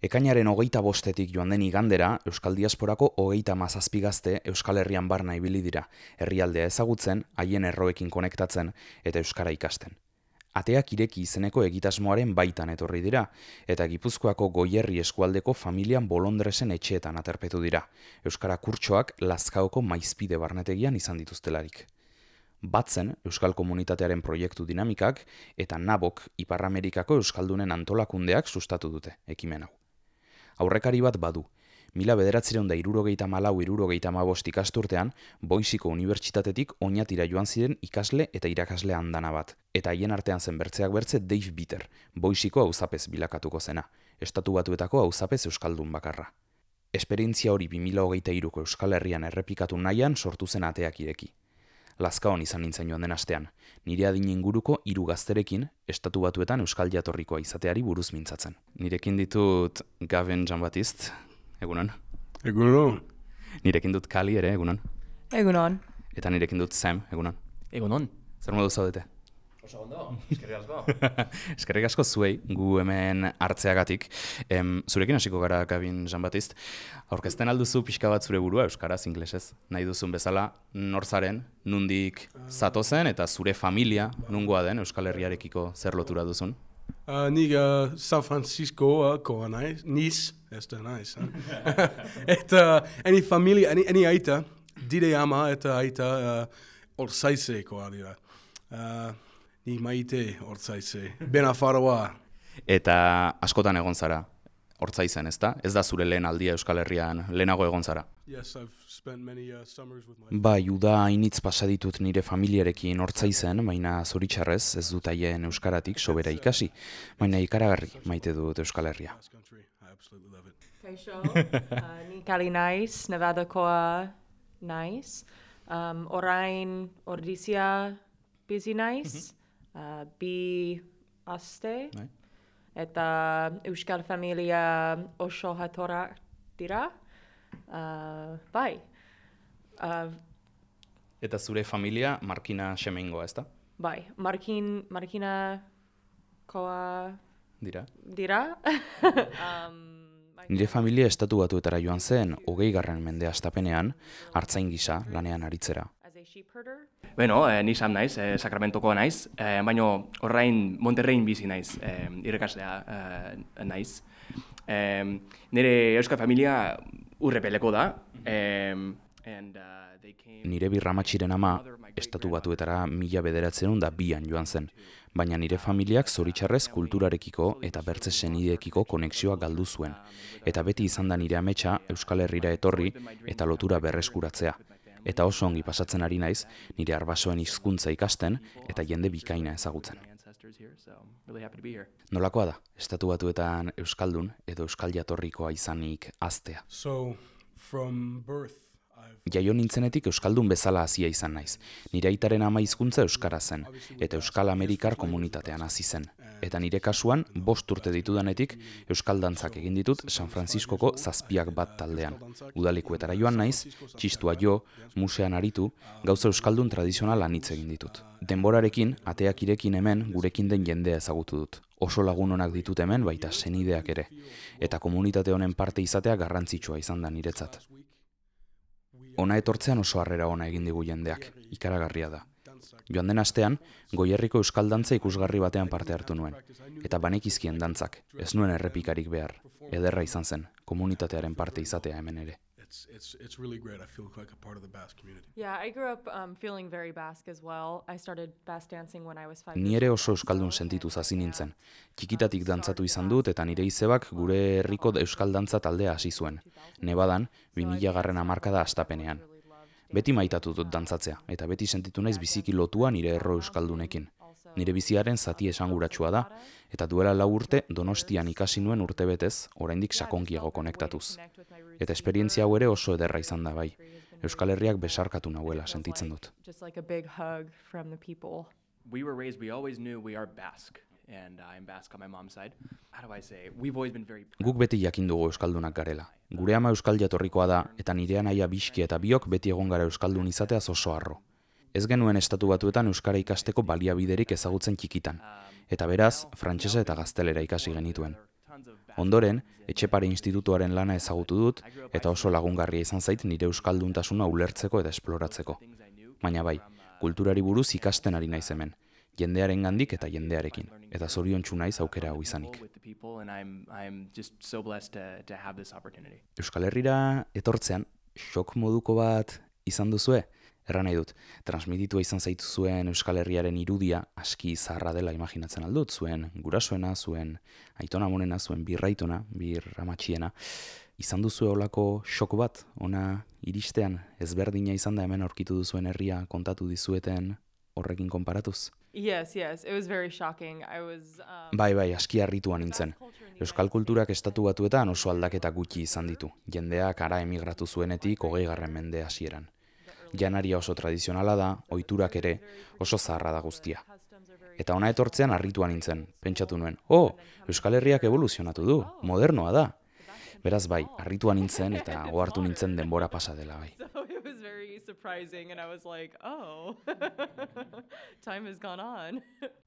Ekainaren hogeita bostetik joan den igandera, Euskal Diasporako hogeita mazazpigazte Euskal Herrian barna ibili dira, herrialdea ezagutzen, haien erroekin konektatzen eta Euskara ikasten. Ateak ireki izeneko egitasmoaren baitan etorri dira, eta Gipuzkoako goierri eskualdeko familian bolondresen etxeetan aterpetu dira, Euskara kurtsoak Lazkaoko maizpide barnetegian izan dituztelarik batzen Euskal Komunitatearen proiektu dinamikak eta nabok Ipar Amerikako Euskaldunen antolakundeak sustatu dute ekimen hau. Aurrekari bat badu, mila bederatzireun da irurogeita malau irurogeita mabost ikasturtean, Boisiko Unibertsitatetik oinatira joan ziren ikasle eta irakasle handana bat. Eta haien artean zen bertzeak bertze Dave Bitter, Boisiko hauzapez bilakatuko zena, estatu batuetako hauzapez Euskaldun bakarra. Esperientzia hori 2008 Euskal Herrian errepikatu nahian sortu zen ateak ireki. Lazkaon izan nintzen joan den astean, nire adin inguruko hiru gazterekin estatu batuetan euskal jatorrikoa izateari buruz mintzatzen. Nirekin ditut Gavin Jean-Baptiste, egunon. Egunon. Nirekin dut Kali ere, egunon. Egunon. Eta nirekin dut Sam, egunon. Egunon. Zer modu zaudete? Oso ondo, eskerrik asko. eskerrik asko zuei, gu hemen hartzeagatik. Em, zurekin hasiko gara, Gavin Jean-Baptiste. Aurkezten alduzu pixka bat zure burua, Euskaraz, inglesez. Nahi duzun bezala, norzaren, nundik zatozen, eta zure familia, nungoa den, Euskal Herriarekiko zer lotura duzun? Uh, ni uh, San Francisco uh, koa naiz, Niz, ez da naiz. Eta eni familia, eni, eni aita, dire ama eta aita uh, orzaize koa dira. Uh, ni maite ortsaize. Bena faroa. Eta askotan egon zara, hortzaizen, ezta? Ez da zure lehen aldia Euskal Herrian, lehenago egon zara. Yes, I've spent many uh, my... Ba, juda hainitz pasaditut nire familiarekin hortzaizen, baina zoritxarrez ez dut haien Euskaratik sobera ikasi. Baina ikaragarri maite dut Euskal Herria. Kaixo, uh, ni Kali naiz, Nevadakoa naiz. Um, orain ordizia bizi naiz, uh, bi aste. Bai. Eta Euskal Familia oso jatorra dira. Uh, bai. Uh, Eta zure familia Markina Xemeingoa, ezta? bai, Markin, Markina koa Dira. dira. um. Nire familia estatu batuetara joan zen, hogei garren mende astapenean, hartzain gisa lanean aritzera. Sheep herder. Beno, eh, ni Sam naiz, eh, Sacramentokoa naiz, eh, baino orain Monterrein bizi naiz, eh, irakaslea eh, naiz. Eh, nire euskal familia urrepeleko da, eh, and uh, they came... Nire birramatxiren ama, estatu batuetara mila bederatzen da bian joan zen, baina nire familiak zoritxarrez kulturarekiko eta bertze senideekiko konexioa galdu zuen, eta beti izan da nire ametsa Euskal Herrira etorri eta lotura berreskuratzea. Eta oso ongi pasatzen ari naiz, nire arbasoen hizkuntza ikasten eta jende bikaina ezagutzen. Nolakoa da, estatu batuetan Euskaldun edo Euskal jatorrikoa izanik aztea. So, from birth. Jaio nintzenetik Euskaldun bezala hasia izan naiz. Nire aitaren ama hizkuntza Euskara zen, eta Euskal Amerikar komunitatean hasi zen. Eta nire kasuan, bost urte ditudanetik, Euskal dantzak egin ditut San Franciscoko zazpiak bat taldean. Udalekuetara joan naiz, txistua jo, musean aritu, gauza Euskaldun tradizional anitz egin ditut. Denborarekin, ateak irekin hemen gurekin den jendea ezagutu dut. Oso lagun onak ditut hemen baita senideak ere. Eta komunitate honen parte izatea garrantzitsua izan da niretzat. Ona etortzean oso harrera ona egin digu jendeak, ikaragarria da. Joan den astean, goierriko euskal dantza ikusgarri batean parte hartu nuen, eta banekizkien dantzak, ez nuen errepikarik behar, ederra izan zen, komunitatearen parte izatea hemen ere. It's, it's, it's really great. I feel like a part of the Basque community. Yeah, I grew up um, feeling very Basque as well. I started Basque dancing when I was five. Ni ere oso euskaldun sentitu zazi nintzen. Txikitatik dantzatu izan dut eta nire izebak gure herriko euskal dantza taldea hasi zuen. Nebadan, 2000 garren hamarkada astapenean. Beti maitatu dut dantzatzea, eta beti sentitu naiz biziki lotua nire erro euskaldunekin. Nire biziaren zati esanguratsua da, eta duela lau urte donostian ikasi nuen urtebetez, oraindik sakonkiago konektatuz. Eta esperientzia hau ere oso ederra izan da bai. Euskal Herriak besarkatu nahuela sentitzen dut. We were raised, we always knew we are Basque, and I'm Basque on my mom's side. How do I say? We've always been very Guk beti jakin dugu euskaldunak garela. Gure ama euskal jatorrikoa da, eta nire anaia biski eta biok beti egon gara euskaldun izateaz oso harro. Ez genuen estatu batuetan euskara ikasteko baliabiderik ezagutzen txikitan, eta beraz, frantsesa eta gaztelera ikasi genituen. Ondoren, etxepare institutuaren lana ezagutu dut, eta oso lagungarria izan zait nire euskalduntasuna ulertzeko eta esploratzeko. Baina bai, kulturari buruz ikasten ari naiz hemen, jendearen gandik eta jendearekin, eta zorion naiz aukera hau izanik. Euskal Herrira etortzean, xok moduko bat izan duzue? Erra nahi dut, transmititua izan zaitu zuen Euskal Herriaren irudia aski zaharra dela imaginatzen aldut, zuen gurasoena, zuen aitona monena, zuen birraitona, birramatxiena. Izan duzu olako xok bat, ona iristean, ezberdina izan da hemen aurkitu duzuen herria kontatu dizueten horrekin konparatuz? Yes, yes, it was very shocking. I was um, Bai, bai, aski harrituan nintzen. Euskal kulturak estatu batuetan oso aldaketa gutxi izan ditu. Jendeak ara emigratu zuenetik hogei garren mende hasieran janaria oso tradizionala da, ohiturak ere oso zaharra da guztia. Eta ona etortzean harrituan nintzen, pentsatu nuen, oh, Euskal Herriak evoluzionatu du, modernoa da. Beraz bai, harrituan nintzen eta ohartu nintzen denbora pasa dela bai. So it was very surprising and I was like, oh, time has gone on.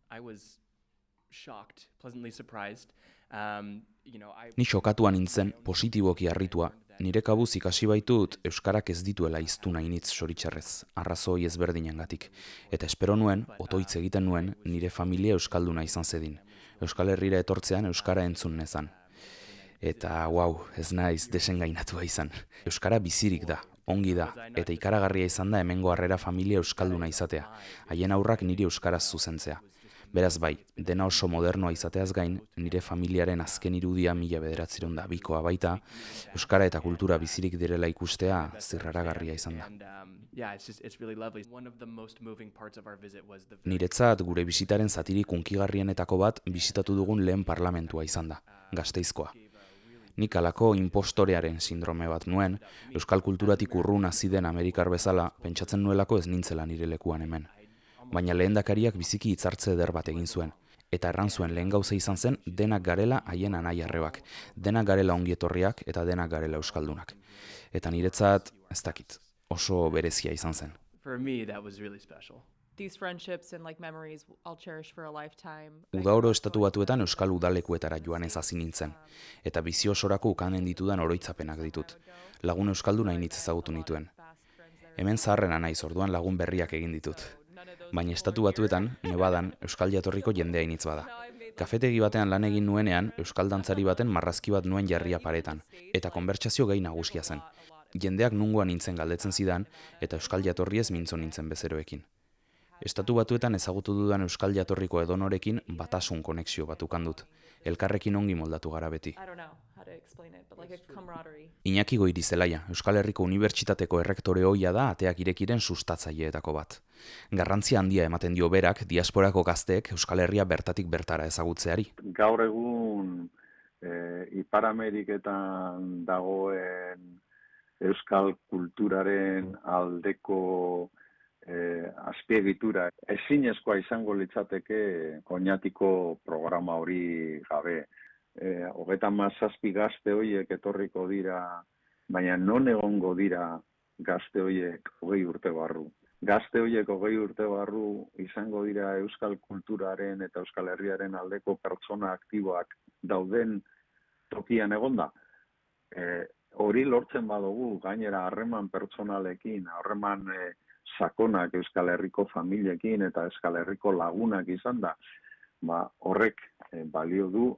I was shocked, pleasantly surprised. Um, you know, I... Ni xokatuan nintzen, positiboki harritua, Nire kabuz ikasi baitut Euskarak ez dituela iztu nainitz soritxarrez, arrazoi ezberdinengatik. Eta espero nuen, otoitz egiten nuen, nire familia Euskalduna izan zedin. Euskal Herrira etortzean Euskara entzun nezan. Eta, wow, ez naiz desengainatua izan. Euskara bizirik da, ongi da, eta ikaragarria izan da hemengo harrera familia Euskalduna izatea. Haien aurrak niri Euskaraz zuzentzea. Beraz bai, dena oso modernoa izateaz gain, nire familiaren azken irudia mila bederatziron da bikoa baita, Euskara eta kultura bizirik direla ikustea zirraragarria izan da. Niretzat gure bisitaren zatirik unkigarrienetako bat bisitatu dugun lehen parlamentua izan da, gazteizkoa. Nik alako impostorearen sindrome bat nuen, Euskal kulturatik urrun aziden Amerikar bezala, pentsatzen nuelako ez nintzela nire lekuan hemen baina lehendakariak biziki hitzartze eder bat egin zuen. Eta erran zuen lehen gauza izan zen denak garela haien anai arrebak, denak garela ongietorriak eta denak garela euskaldunak. Eta niretzat, ez dakit, oso berezia izan zen. For me, that was really special. These friendships and like memories I'll cherish for a lifetime. Udaoro estatu batuetan euskal udalekuetara joan ez hasi nintzen, eta bizio osorako ukanen ditudan oroitzapenak ditut. Lagun euskalduna initz ezagutu nituen. Hemen zaharrena naiz orduan lagun berriak egin ditut baina estatu batuetan, nebadan, euskal jatorriko jendea initz bada. Kafetegi batean lan egin nuenean, euskal dantzari baten marrazki bat nuen jarria paretan, eta konbertsazio gai nagusia zen. Jendeak nungoan nintzen galdetzen zidan, eta euskal jatorriez mintzon nintzen bezeroekin. Estatu batuetan ezagutu dudan euskal jatorriko edonorekin batasun konexio batukan dut. Elkarrekin ongi moldatu gara beti. Iñaki goiri zelaia, Euskal Herriko Unibertsitateko errektore hoia da ateak irekiren sustatzaileetako bat. Garrantzia handia ematen dio berak diasporako gazteek Euskal Herria bertatik bertara ezagutzeari. Gaur egun e, Ipar Ameriketan dagoen Euskal kulturaren aldeko e, azpiegitura ezinezkoa izango litzateke oinatiko programa hori gabe e, hogeta mazazpi gazte horiek etorriko dira, baina non egongo dira gazte horiek hogei urte barru. Gazte horiek hogei urte barru izango dira euskal kulturaren eta euskal herriaren aldeko pertsona aktiboak dauden tokian egonda. E, hori lortzen badugu gainera harreman pertsonalekin, harreman e, sakonak euskal herriko familiekin eta euskal herriko lagunak izan da, ba, horrek e, balio du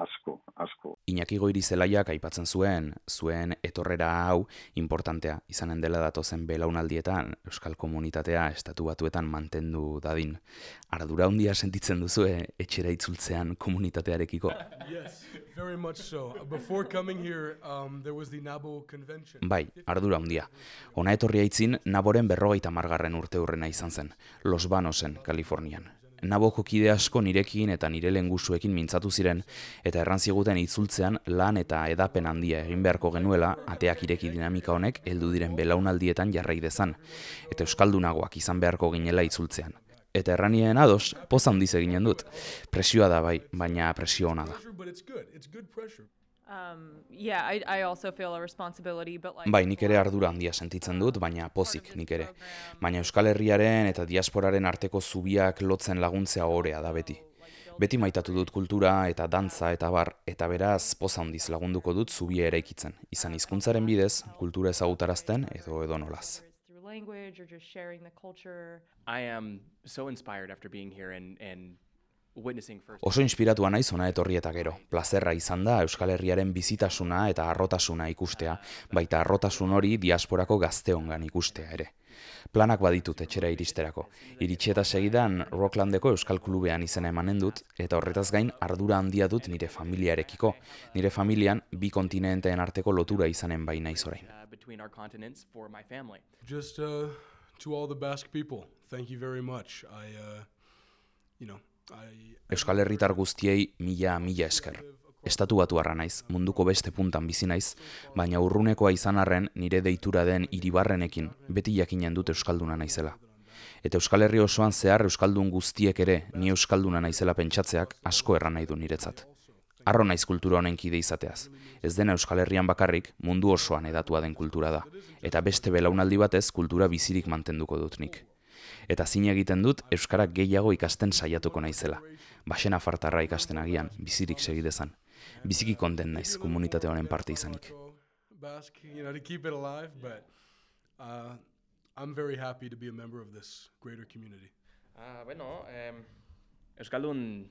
asko, asko. Iñaki goiri zelaiak aipatzen zuen, zuen etorrera hau importantea izanen dela datozen belaunaldietan Euskal Komunitatea estatu batuetan mantendu dadin. Ardura handia sentitzen duzu etxera itzultzean komunitatearekiko? Yes, very much so. Before coming here, um, there was the Nabo Convention. Bai, ardura handia. Ona etorria itzin, Naboren berrogeita margarren urte hurrena izan zen, Los Banosen, Kalifornian naboko kide asko nirekin eta nire lengusuekin mintzatu ziren, eta errantziguten itzultzean lan eta edapen handia egin beharko genuela, ateak ireki dinamika honek heldu diren belaunaldietan jarrai dezan, eta euskaldunagoak izan beharko ginela itzultzean. Eta erranien ados, poza handiz eginen dut. Presioa da bai, baina presio hona da. Um, yeah, I, I also feel a responsibility, but like... Bai, nik ere ardura handia sentitzen dut, baina pozik nik ere. Baina Euskal Herriaren eta diasporaren arteko zubiak lotzen laguntzea horea da beti. Beti maitatu dut kultura eta dantza eta bar, eta beraz poza handiz lagunduko dut zubia eraikitzen. Izan hizkuntzaren bidez, kultura ezagutarazten edo edo nolaz. I am so inspired after being here and, and. Oso inspiratua naiz hona etorri eta gero. Plazerra izan da Euskal Herriaren bizitasuna eta arrotasuna ikustea, baita arrotasun hori diasporako gazteongan ikustea ere. Planak baditut etxera iristerako. Iritsi eta segidan Rocklandeko Euskal Klubean izena emanen dut, eta horretaz gain ardura handia dut nire familiarekiko. Nire familian bi kontinenteen arteko lotura izanen bai naiz orain. Uh. Just uh, to all the Basque people, thank you very much. I, uh, you know. Euskal Herritar guztiei mila mila esker. Estatu batu naiz, munduko beste puntan bizi naiz, baina urrunekoa izan arren nire deitura den iribarrenekin beti jakinen dut Euskalduna naizela. Eta Euskal Herri osoan zehar Euskaldun guztiek ere ni Euskalduna naizela pentsatzeak asko erran nahi du niretzat. Arro naiz kultura honen kide izateaz. Ez dena Euskal Herrian bakarrik mundu osoan edatua den kultura da. Eta beste belaunaldi batez kultura bizirik mantenduko dut nik. Eta zin egiten dut Euskara gehiago ikasten saiatuko naizela. Baxena fartarra ikasten agian, bizirik segidezan. Biziki konten naiz komunitate honen parte izanik. Uh, I'm very happy to be a member of this greater community. Ah, bueno, em, Euskaldun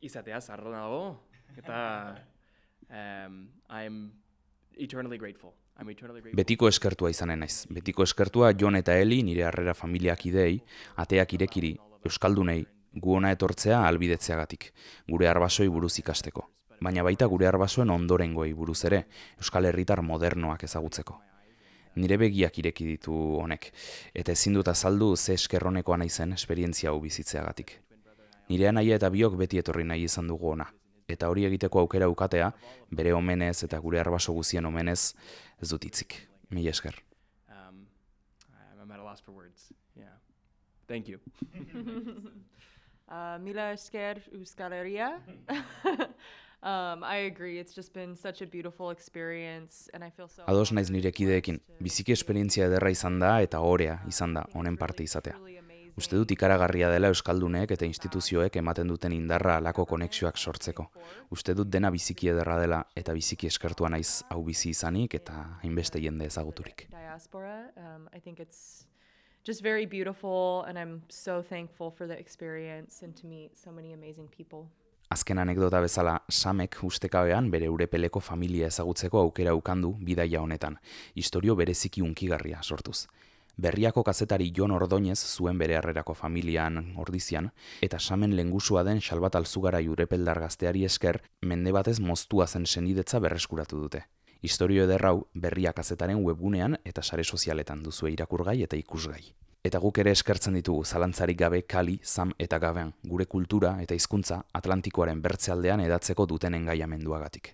izatea zarro dago, eta um, I'm eternally grateful. Betiko eskertua izanen naiz. Betiko eskertua Jon eta Eli nire harrera familiak idei, ateak irekiri, Euskaldunei, gu ona etortzea albidetzeagatik, gure arbasoi buruz ikasteko. Baina baita gure arbasoen ondorengoei buruz ere, Euskal Herritar modernoak ezagutzeko. Nire begiak ireki ditu honek, eta ezin dut azaldu ze eskerronekoa naizen esperientzia hau bizitzeagatik. Nire anaia eta biok beti etorri nahi izan dugu ona, eta hori egiteko aukera ukatea, bere omenez eta gure arbaso guzien omenez, ez dut hitzik. Mila esker. Um, I'm at a loss for words. Yeah. Thank you. Uh, Mila esker Euskal Herria. um, I agree. It's just been such a beautiful experience, and I feel so. Ados naiz nire kideekin, biziki esperientzia ederra izan da eta orea izan da honen parte izatea. Uste dut ikaragarria dela Euskaldunek eta instituzioek ematen duten indarra alako konexioak sortzeko. Uste dut dena biziki ederra dela eta biziki eskertua naiz hau bizi izanik eta hainbeste jende ezaguturik. Um, I think it's just very beautiful, and I'm so thankful for the experience and to meet so many amazing people. Azken anekdota bezala, Samek ustekabean bere urepeleko familia ezagutzeko aukera ukandu bidaia honetan, historio bereziki unkigarria sortuz. Berriako kazetari Jon Ordoñez zuen bere harrerako familian ordizian, eta samen lengusua den Xalbat Alzugarai urepeldar gazteari esker, mende batez moztua zen senidetza berreskuratu dute. Historio ederrau berria kazetaren webgunean eta sare sozialetan duzue irakurgai eta ikusgai. Eta guk ere eskertzen ditugu zalantzarik gabe Kali, Sam eta Gabean, gure kultura eta hizkuntza Atlantikoaren bertzealdean edatzeko duten engaiamenduagatik.